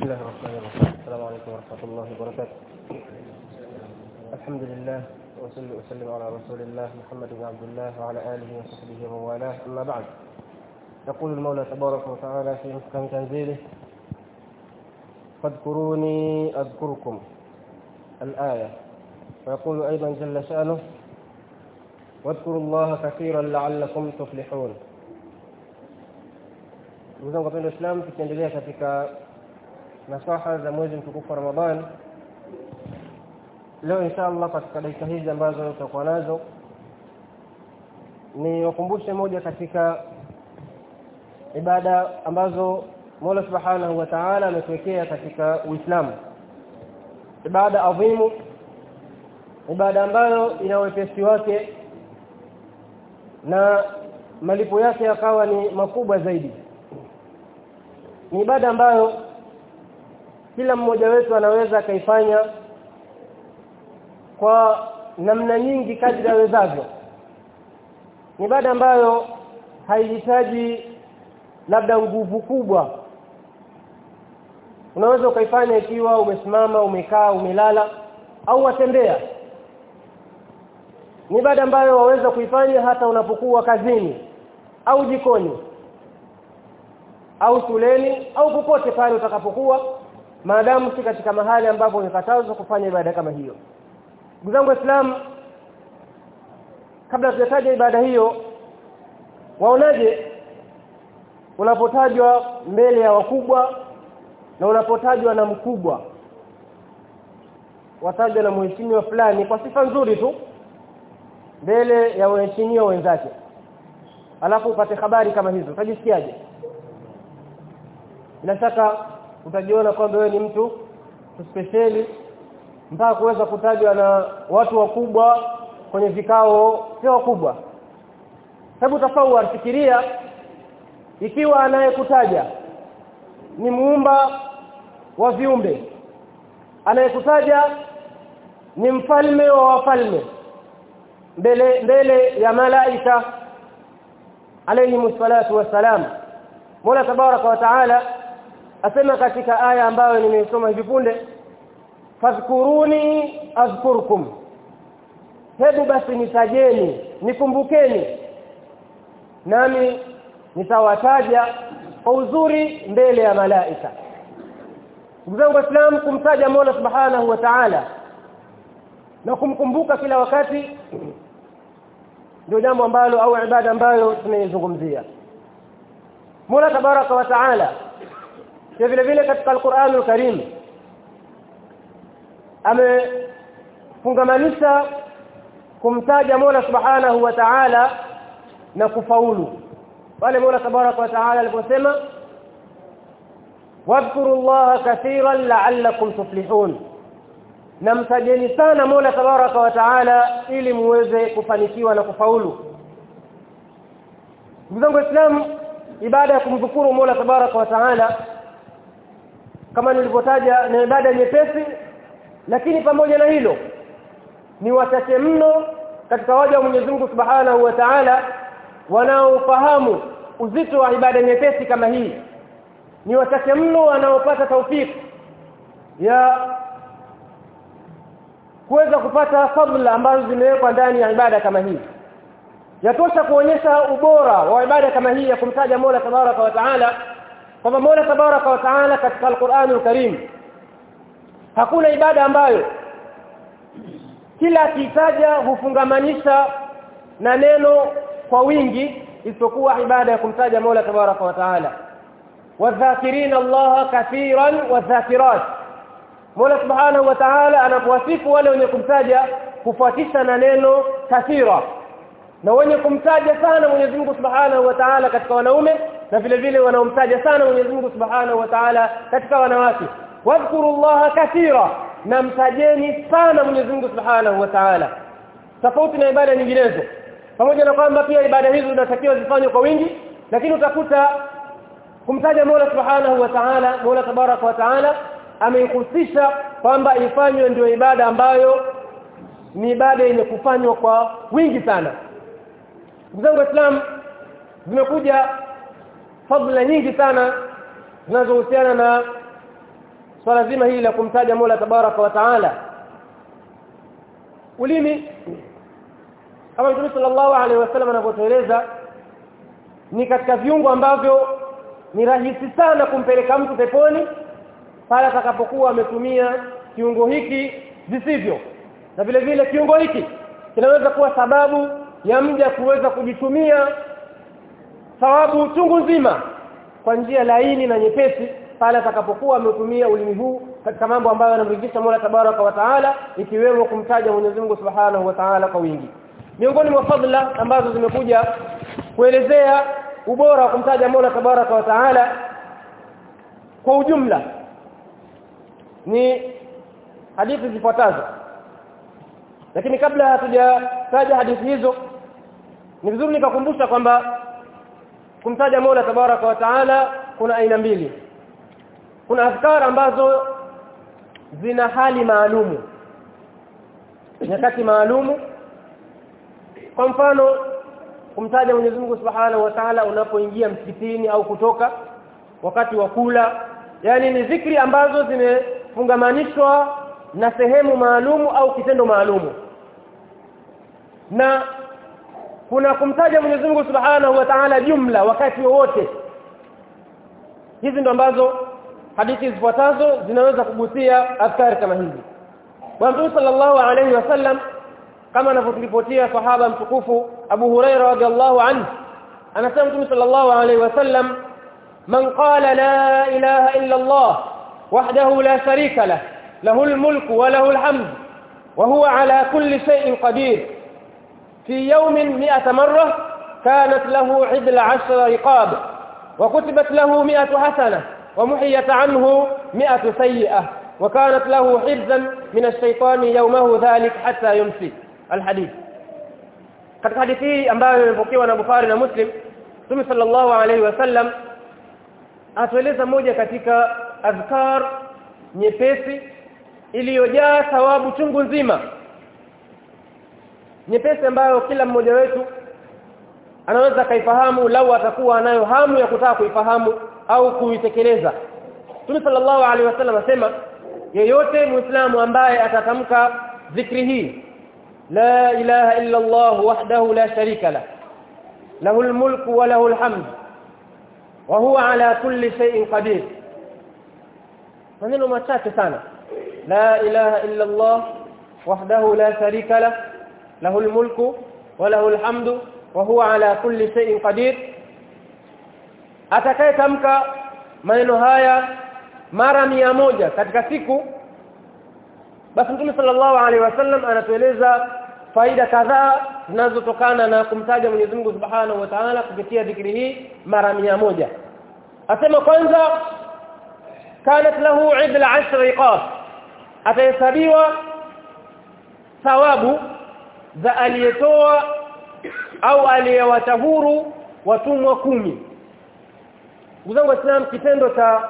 بسم الله الرحمن الرحيم. السلام عليكم ورحمة الله وبركاته. الحمد لله وصلي وسلم على رسول الله محمد بن عبد الله وعلى آله وصحبه ومن والاه. أما بعد يقول المولى تبارك وتعالى في محكم تنزيله فاذكروني أذكركم الآية. ويقول أيضا جل شأنه واذكروا الله كثيرا لعلكم تفلحون. ndugu zangu wapendwa Islam tukiendelea katika nasaha za mwezi mtukufu wa Ramadhan. Leo inshallah katika dakika hizi ambazo tutakuwa nazo ni wakumbushe moja katika ibada ambazo Mola Subhanahu wa Ta'ala ametuwekea katika Uislamu. Ibada adhimu ibada ambayo ina wepesi wake na malipo yake yakawa ni makubwa zaidi. Ni ibada ambayo kila mmoja wetu anaweza akaifanya kwa namna nyingi kadri awezavyo. Ni baada ambayo haihitaji labda nguvu kubwa. Unaweza ukaifanya ikiwa umesimama umekaa umelala au watembea. Ni baada ambayo waweza kuifanya hata unapokuwa kazini au jikoni au shuleni au popote pale utakapokuwa maadamu si katika mahali ambapo umekatazwa kufanya ibada kama hiyo. Ndugu zangu waislamu kabla tujataja ibada hiyo waonaje unapotajwa mbele ya wakubwa na unapotajwa na mkubwa? Watajwa na mheshimiwa fulani kwa sifa nzuri tu mbele ya waheshimiwa wenzake. Alafu upate habari kama hizo. Utajisikiaje? Bila shaka utajiona kwamba wewe ni mtu spesheli mpaka kuweza kutajwa na watu wakubwa kwenye vikao sio wakubwa. Hebu tafawar fikiria ikiwa anayekutaja ni muumba wa viumbe anayekutaja ni mfalme wa wafalme mbele mbele ya malaika alayhi msalatu wassalam Mola tabaraka wa taala asema katika aya ambayo nimeisoma hivi punde fadhkuruni azkurkum. Hebu basi nitajeni nikumbukeni nami nitawataja kwa uzuri mbele ya malaika. Ndugu zangu waislamu kumtaja Mola subhanahu wa ta'ala na kumkumbuka kila wakati ndio jambo ambalo au ibada ambayo tunaizungumzia. Mola tabaraka wa taala vile vile katika Al-Qur'an Al-Karim amefungamanisha kumtaja Mola Subhanahu wa Ta'ala na kufaulu pale Mola tabaraka wa Ta'ala aliposema wadhkuru Allaha kathiran la'allakum tuflihun namtajeni sana Mola tabaraka wa Ta'ala ili muweze kufanikiwa na kufaulu ndugu zangu waislamu ibada ya kumdhukuru Mola tabaraka wa Ta'ala kama nilivyotaja ni ibada nyepesi lakini pamoja na hilo ni wachache mno katika waja wa Mwenyezi Mungu Subhanahu wa Ta'ala wanaofahamu uzito wa ibada nyepesi kama hii. Ni wachache mno wanaopata taufiki ya kuweza kupata fadhila ambazo zimewekwa ndani ya ibada kama hii. Yatosha kuonyesha ubora wa ibada kama hii ya kumtaja Mola Tabaraka wa Taala kwamba Mola Tabaraka wa Taala katika Al-Qur'anul Karim hakuna ibada ambayo kila kitaja hufungamanisha na neno kwa wingi isipokuwa ibada ya kumtaja Mola Tabaraka wa Taala. Wadhakirina Allah kathiran wadhakirat. Mola Subhanahu wa Ta'ala anapowasifu wale wenye kumtaja kufuatisha na neno kathira na wenye kumtaja sana Mwenyezi Mungu Subhanahu wa Ta'ala katika wanaume na vile vile wanaomtaja sana Mwenyezi Mungu Subhanahu wa Ta'ala katika wanawake. Wadhkurullaha kathira na mtajeni sana Mwenyezi Mungu Subhanahu wa Ta'ala. Tofauti na ibada nyinginezo. Pamoja na kwamba pia ibada hizo zinatakiwa zifanywe kwa wingi lakini utakuta kumtaja Mola Subhanahu wa Ta'ala Mola Tabaraka wa Ta'ala ameihusisha kwamba ifanywe ndio ibada ambayo ni ibada yenye kufanywa kwa wingi sana ndugu zangu waislamu zimekuja fadhila nyingi sana zinazohusiana na swala zima hili la kumtaja Mola tabaraka wa taala. Ulimi kama Mtume sallallahu alaihi wasallam anavyotueleza ni katika viungo ambavyo ni rahisi sana kumpeleka mtu peponi pale atakapokuwa ametumia kiungo hiki visivyo. Na vile vile kiungo hiki kinaweza kuwa sababu ya mja kuweza kujitumia thawabu chungu nzima kwa njia laini na nyepesi pale atakapokuwa ametumia ulimi huu katika mambo ambayo yanamridhisha Mola tabaraka wa taala ikiwemo kumtaja Mwenyezi Mungu Subhanahu wa Ta'ala kwa wingi. Miongoni mwa fadhila ambazo zimekuja kuelezea ubora wa kumtaja Mola tabaraka wa taala kwa ujumla ni hadithi zifuatazo. Lakini kabla hatujataja hadithi hizo ni vizuri nikakumbusha kwamba kumtaja Mola tabaraka wa taala kuna aina mbili. Kuna afkara ambazo zina hali maalumu nyakati maalumu. Kwa mfano kumtaja Mwenyezi Mungu Subhanahu wa Ta'ala unapoingia msikitini au kutoka wakati wa kula yani ni zikri ambazo zimefungamanishwa na sehemu maalumu au kitendo maalumu. Na kuna kumtaja Mwenyezi Mungu Subhanahu wa Ta'ala jumla wakati wowote hizi ndo ambazo hadithi zifuatazo zinaweza kugusia askari kama hizi Bwana Mtume sallallahu alayhi wasallam kama anavyoripotia sahaba mtukufu Abu Huraira radhiallahu anhu anasema Mtume sallallahu alayhi wasallam man qala la ilaha illa Allah wahdahu la sharika lah له الملك وله الحمد وهو على كل شيء قدير في يوم مئة مرة كانت له عدل عشر رقاب وكتبت له مئة حسنة ومحيت عنه مئة سيئة وكانت له حفزا من الشيطان يومه ذلك حتى يمسي. الحديث. قد حديثي أنباه من فوقي ونبفارنا مسلم ثم صلى الله عليه وسلم أتوليز موجة كتك أذكار نفسي إلي وجاء ثواب تنقل nyepesi ambayo kila mmoja wetu anaweza kaifahamu lau atakuwa anayo hamu ya kutaka kuifahamu au kuitekeleza. Mtume sallallahu alaihi wasallam asema yeyote muislamu ambaye atatamka zikri hii la ilaha illa Allah wahdahu la sharika la lahu almulku wa lahu alhamd wa huwa ala kulli shay'in qadir. Maneno machache sana. La ilaha illa Allah wahdahu la sharika la lahu almulku wa lahu alhamdu wa huwa ala kulli shay'in qadir. Atakayetamka maneno haya mara mia moja katika siku basi Mtume sallallahu alaihi wasallam anatueleza faida kadhaa zinazotokana na kumtaja Mwenyezi Mungu Subhanahu wa Ta'ala kupitia dhikri hii mara mia moja. Asema kwanza kanat lahu idla ashra iqab atahesabiwa thawabu za aliyetoa au aliyewatahuru watumwa kumi. Ndugu zangu waislamu kitendo cha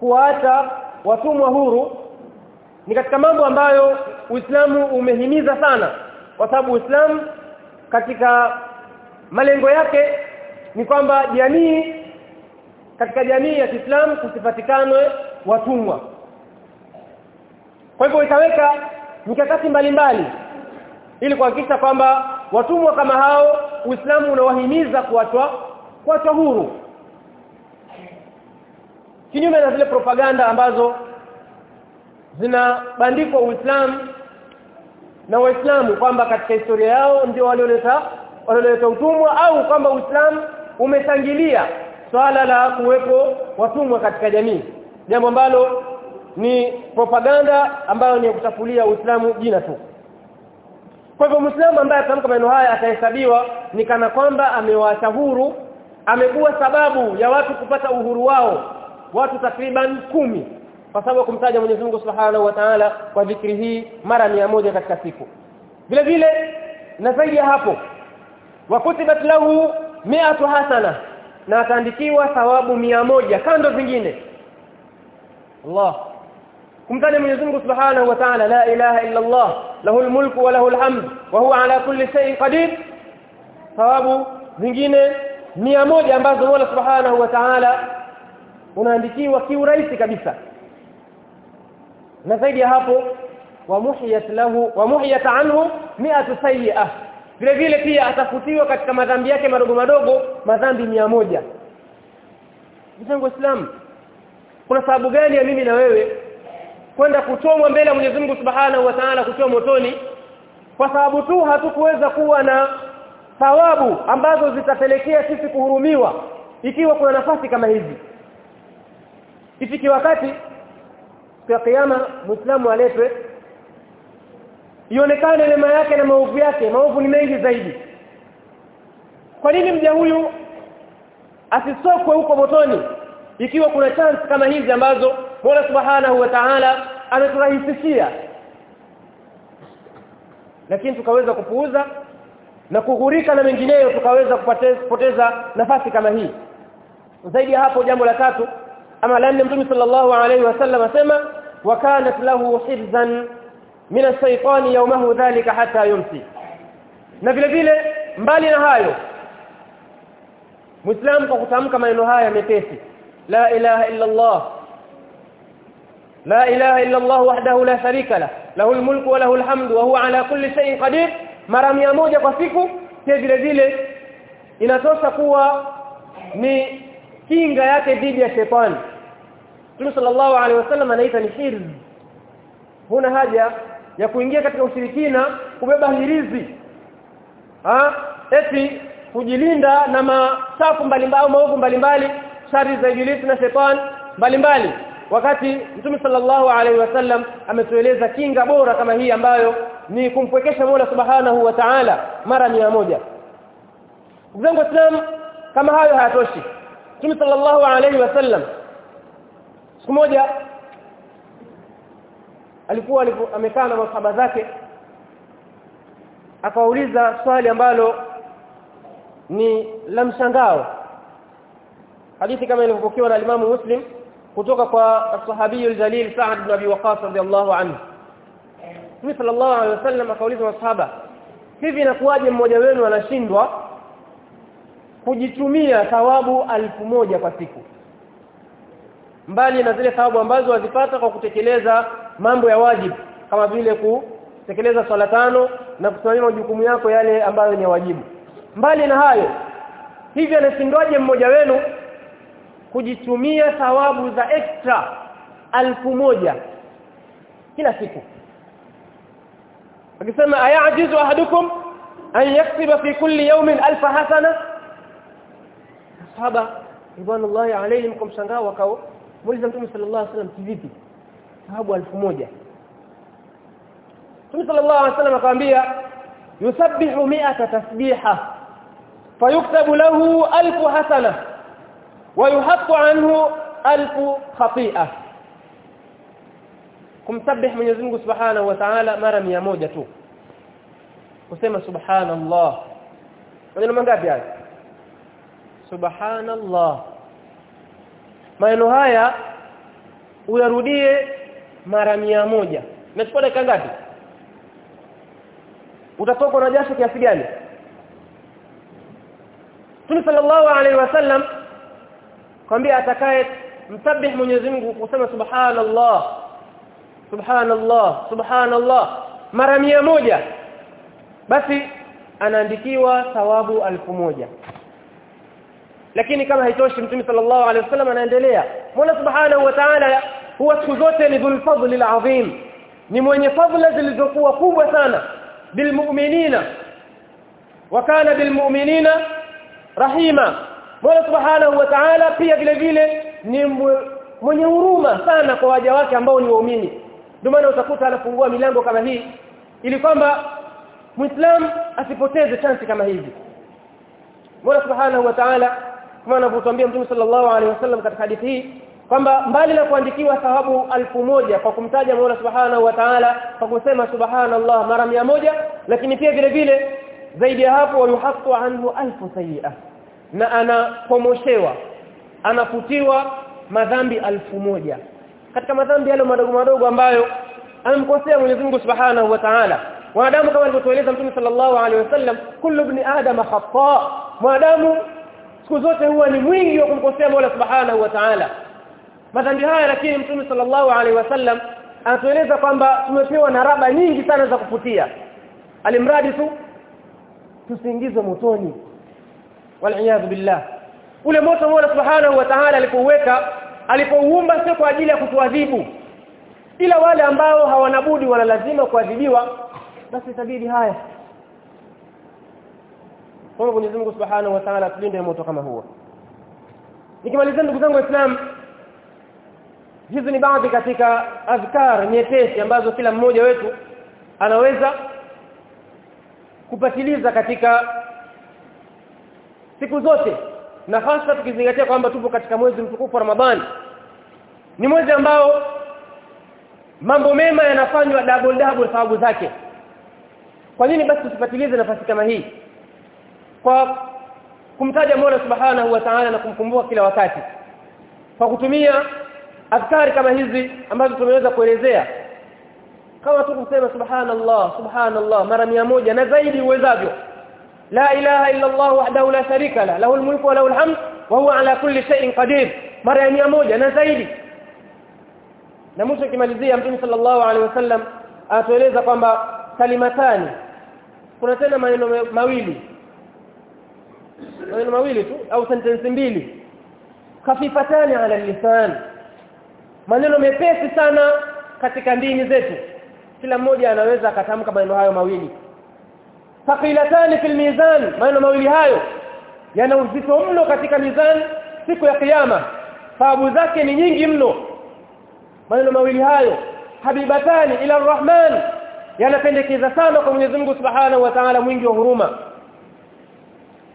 kuacha watumwa huru ni katika mambo ambayo Uislamu umehimiza sana kwa sababu Uislamu katika malengo yake ni kwamba jamii katika jamii ya Kiislamu kusipatikane watumwa. Kwa hivyo itaweka mikakati mbalimbali ili kuhakikisha kwamba watumwa kama hao Uislamu unawahimiza kuachwa kuachwa huru. Kinyume na zile propaganda ambazo zinabandikwa Uislamu na Waislamu kwamba katika historia yao ndio walioleta walioleta utumwa au kwamba Uislamu umetangilia swala la kuwepo watumwa katika jamii. Jambo ambalo ni propaganda ambayo ni ya kutafulia Uislamu jina tu. Kwa hivyo Muislamu ambaye atamka maneno haya atahesabiwa ni kana kwamba amewaacha huru amekuwa sababu ya watu kupata uhuru wao watu takriban kumi kwa sababu kumtaja Mwenyezi Mungu Subhanahu wa Ta'ala kwa dhikri hii mara mia moja katika siku. Vile vile na zaidi ya hapo wakutibat lahu mi'atu hasana na ataandikiwa thawabu mia moja kando zingine. Allah kumtaja Mwenyezi Mungu Subhanahu wa Ta'ala la ilaha illa Allah lahul mulku wa lahul hamd wa huwa ala kulli shay'in qadir. Thawabu zingine mia moja ambazo Mola Subhanahu wa Ta'ala unaandikiwa kiurahisi kabisa. Na zaidi ya hapo wa muhiyat lahu wa muhiyat anhu mi'atu sayyi'ah. Vile vile pia atafutiwa katika madhambi yake madogo madogo madhambi mia moja. Mtangu Islam kuna sababu gani ya mimi na wewe kwenda kuchomwa mbele ya Mwenyezi Mungu Subhanahu wa Ta'ala kutoa motoni kwa sababu tu hatukuweza kuwa na thawabu ambazo zitapelekea sisi kuhurumiwa ikiwa kuna nafasi kama hizi. Ifiki wakati kwa kiyama muislamu aletwe ionekane mema yake na maovu yake maovu ni mengi zaidi. Kwa nini mja huyu asisokwe huko motoni ikiwa kuna chance kama hizi ambazo Mola Subhanahu wa Ta'ala ameturahisishia lakini tukaweza kupuuza na kughurika na mengineyo tukaweza kupoteza nafasi kama hii. Zaidi ya hapo jambo la tatu ama la nne Mtume sallallahu alaihi wasallam asema wa kanat lahu hifzan min ash-shaytani yawmahu dhalika hatta yumsi. Na vile vile mbali na hayo Muislamu kwa kutamka maneno haya mepesi la ilaha illa Allah la ilaha illa الله وحده لا شريك له. له الملك وله الحمد وهو على كل شيء قدير. mara moja kwa siku pia vile vile inatosha kuwa ni kinga yake dhidi ya shetani. Mtume sallallahu alaihi wasallam anaita ni hirz huna haja ya kuingia katika ushirikina kubeba hirizi. Ha? Eti kujilinda na masafu mbalimbali maovu mbalimbali shari za ibilisi na shetani mbalimbali wakati Mtume sallallahu alaihi wasallam ametueleza kinga bora kama hii ambayo ni kumpwekesha Mola Subhanahu wa Ta'ala mara mia moja. Wa Islam kama hayo hayatoshi Mtume sallallahu alaihi wasallam siku moja alikuwa amekaa na masahaba zake akawauliza swali ambalo ni la mshangao. Hadithi kama ilivyopokewa na Imam Muslim kutoka kwa sahabi al-jalil Sa'd ibn Abi waqas radiyallahu anhu. Mtume sallallahu alaihi wasallam akauliza masahaba hivi inakuwaje mmoja wenu anashindwa kujitumia thawabu alfu moja kwa siku? Mbali na zile thawabu ambazo wazipata kwa kutekeleza mambo ya wajibu kama vile kutekeleza swala tano na kusimamia majukumu yako yale ambayo ni wajibu. Mbali na hayo hivi anashindwaje mmoja wenu kujitumia thawabu za extra alfu moja kila siku. Akisema ayajizu ahadukum an yaksiba fi kulli yawmin alfa hasana? Sahaba ibanallahi alayhim kumshangaa wakao muuliza mtume sallallahu alaihi wasallam kivipi? Thawabu alfu moja. Mtume sallallahu alaihi wasallam akamwambia yusabbihu mi'ata tasbiha fayuktabu lahu alfu hasana ويحط عنه ألف خطيئة kumsabih Mwenyezi Mungu Subhanahu wa Ta'ala mara moja tu kusema subhanallah maneno mangapi haya subhanallah maneno haya uyarudie mara moja nachukua dakika ngapi utatoka na jasho kiasi gani Mtume sallallahu alaihi wasallam kwambia atakaye msabih Mwenyezi Mungu kusema subhanallah subhanallah subhanallah mara moja basi anaandikiwa thawabu alfu moja. Lakini kama haitoshi mtume sallallahu alaihi wasallam anaendelea Mola subhanahu wa ta'ala huwa siku zote ni dhul fadli alazim ni mwenye fadhila zilizokuwa kubwa sana bilmu'minina wa kana bilmu'minina rahima Mola subhanahu wa ta'ala pia vile vile ni mwenye huruma sana kwa waja wake ambao ni waumini ndio maana utakuta anafungua milango kama hii ili kwamba muislam asipoteze chansi kama hivi. Mola subhanahu wa ta'ala kama anavyotuambia Mtume sallallahu alaihi wasallam katika hadithi hii kwamba mbali na kuandikiwa thawabu alfu moja kwa kumtaja Mola subhanahu wa ta'ala kwa kusema subhanallah mara moja lakini pia vile vile zaidi ya hapo yuhaqqu anhu alfu sayi'ah na anapomoshewa anafutiwa madhambi alfu moja. Katika madhambi yale madogo madogo ambayo amemkosea Mwenyezi Mungu Subhanahu wa Ta'ala wanadamu kama alivyotueleza Mtume sallallahu alaihi wasallam kullu ibn adam khata. Mwanadamu siku zote huwa ni mwingi wa kumkosea Mola Subhanahu wa Ta'ala. Madhambi haya lakini mtume sallallahu alaihi wasallam anatueleza kwamba tumepewa na raba nyingi sana za kufutia. Alimradi tu tusiingizwe motoni waliyadhu billah. Ule moto Mola subhanahu wa ta'ala alipouweka alipouumba sio kwa ajili ya kutuadhibu. Ila wale ambao hawanabudi wanalazima kuadhibiwa basi itabidi haya. Kwa Mwenyezi Mungu Subhanahu wa Ta'ala tulinde moto kama huo. Nikimalizia ndugu zangu waislamu hizi ni baadhi katika azkar nyepesi ambazo kila mmoja wetu anaweza kupatiliza katika siku zote. Na hasa tukizingatia kwamba tupo katika mwezi mtukufu wa Ramadhani. Ni mwezi ambao mambo mema yanafanywa double double sababu zake. Kwa nini basi tusipatilize nafasi kama hii? Kwa kumtaja Mola Subhanahu wa Ta'ala na kumkumbuka kila wakati. Kwa kutumia afkari kama hizi ambazo tumeweza kuelezea. Kama tu kusema subhanallah subhanallah mara moja na zaidi uwezavyo la ilaha illa Allah wahdahu la sharika la lahu almulku wa lahu alhamd wa huwa ala kulli shay'in qadir. Mara moja na zaidi. Na mwisho kimalizia mtume sallallahu alaihi wasallam atueleza kwamba kalimatani. Kuna tena maneno mawili. Maneno mawili tu au sentensi mbili. Khafifatani ala lisan. Maneno mepesi sana katika ndini zetu. Kila mmoja anaweza akatamka maneno hayo mawili thaqilatani fil mizan maneno mawili hayo. Yana uzito mno katika mizan siku ya kiyama. Sababu zake ni nyingi mno. Maneno mawili hayo. Habibatani ila arrahman. Yanapendekeza sana kwa Mwenyezi Mungu Subhanahu wa Ta'ala mwingi wa huruma.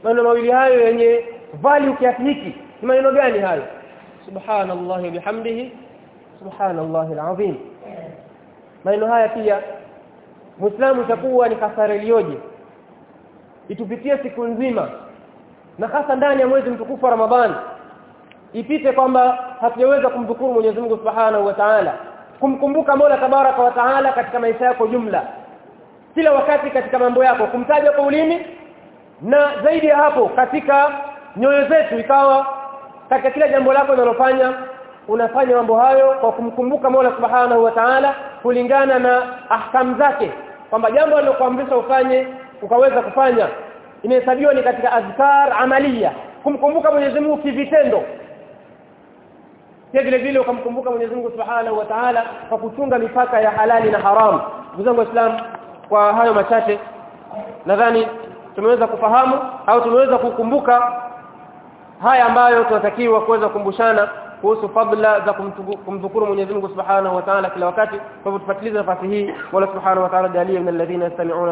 Maneno mawili hayo yenye value kiasi hiki. Ni maneno gani hayo? Subhanallah bihamdihi. Subhanallah alazim. Maneno haya pia muislamu itakuwa ni kasara iliyoje itupitie siku nzima. Na hasa ndani ya mwezi mtukufu wa Ramadhani. Ipite kwamba hatujaweza kumdhukuru Mwenyezi Mungu Subhanahu wa Ta'ala. Kumkumbuka Mola Tabaraka wa Ta'ala katika maisha yako jumla. Kila wakati katika mambo yako. Kumtaja kwa ulimi. Na zaidi ya hapo katika nyoyo zetu ikawa katika kila jambo lako unalofanya unafanya mambo hayo kwa kumkumbuka Mola Subhanahu wa Ta'ala kulingana na ahkam zake. Kwamba jambo alilokuamrisha ufanye ukaweza kufanya. Imehesabiwa ni katika azkar amalia kumkumbuka Mwenyezi Mungu kivitendo. Pia vile vile ukamkumbuka Mwenyezi Mungu Subhanahu wa Ta'ala kwa kuchunga mipaka ya halali na haramu ndugu zangu waislamu kwa hayo machache nadhani tumeweza kufahamu au tumeweza kukumbuka haya ambayo tunatakiwa kuweza kukumbushana kuhusu fadla za kumdhukuru Mwenyezi Mungu Subhanahu wa Ta'ala kila wakati. Kwa hivyo tufatilize nafasi hii. Wala Subhanahu wa Ta'ala jalie min alladhina yastami'una